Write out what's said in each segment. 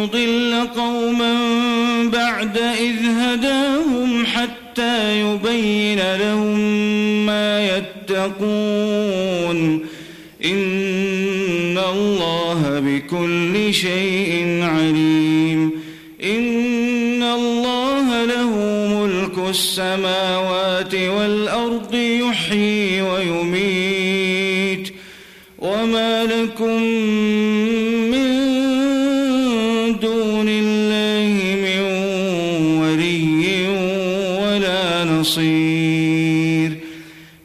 ليضل قوما بعد إذ هداهم حتى يبين لهم ما يتقون. إن الله بكل شيء عليم. إن الله له ملك السماوات والأرض يحيي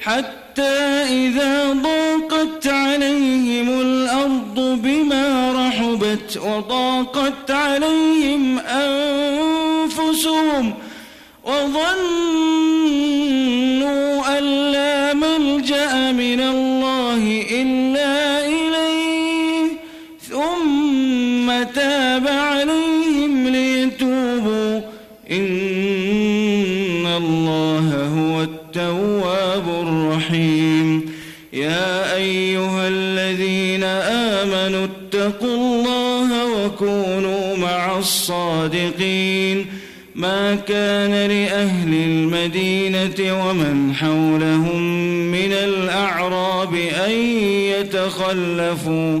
حتى إذا ضاقت عليهم الأرض بما رحبت وضاقت عليهم أنفسهم وظنوا هو التواب الرحيم. يا أيها الذين آمنوا اتقوا الله وكونوا مع الصادقين. ما كان لأهل المدينة ومن حولهم من الأعراب أن يتخلفوا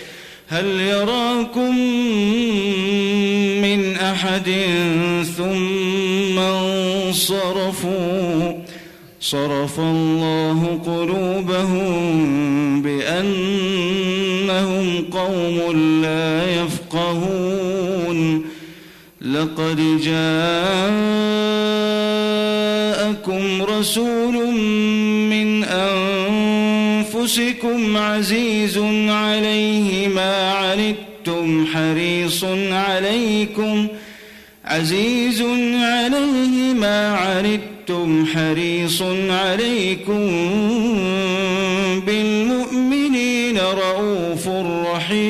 هل يراكم من أحد ثم انصرفوا؟ صرف الله قلوبهم بأنهم قوم لا يفقهون. لقد جاءكم رسول من أنفسكم عزيز عليه عنتم حريص عليكم عزيز عليه ما عنتم حريص عليكم بالمؤمنين رؤوف رحيم.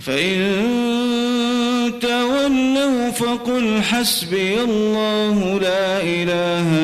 فإن فقل حسبي الله لا إله إلا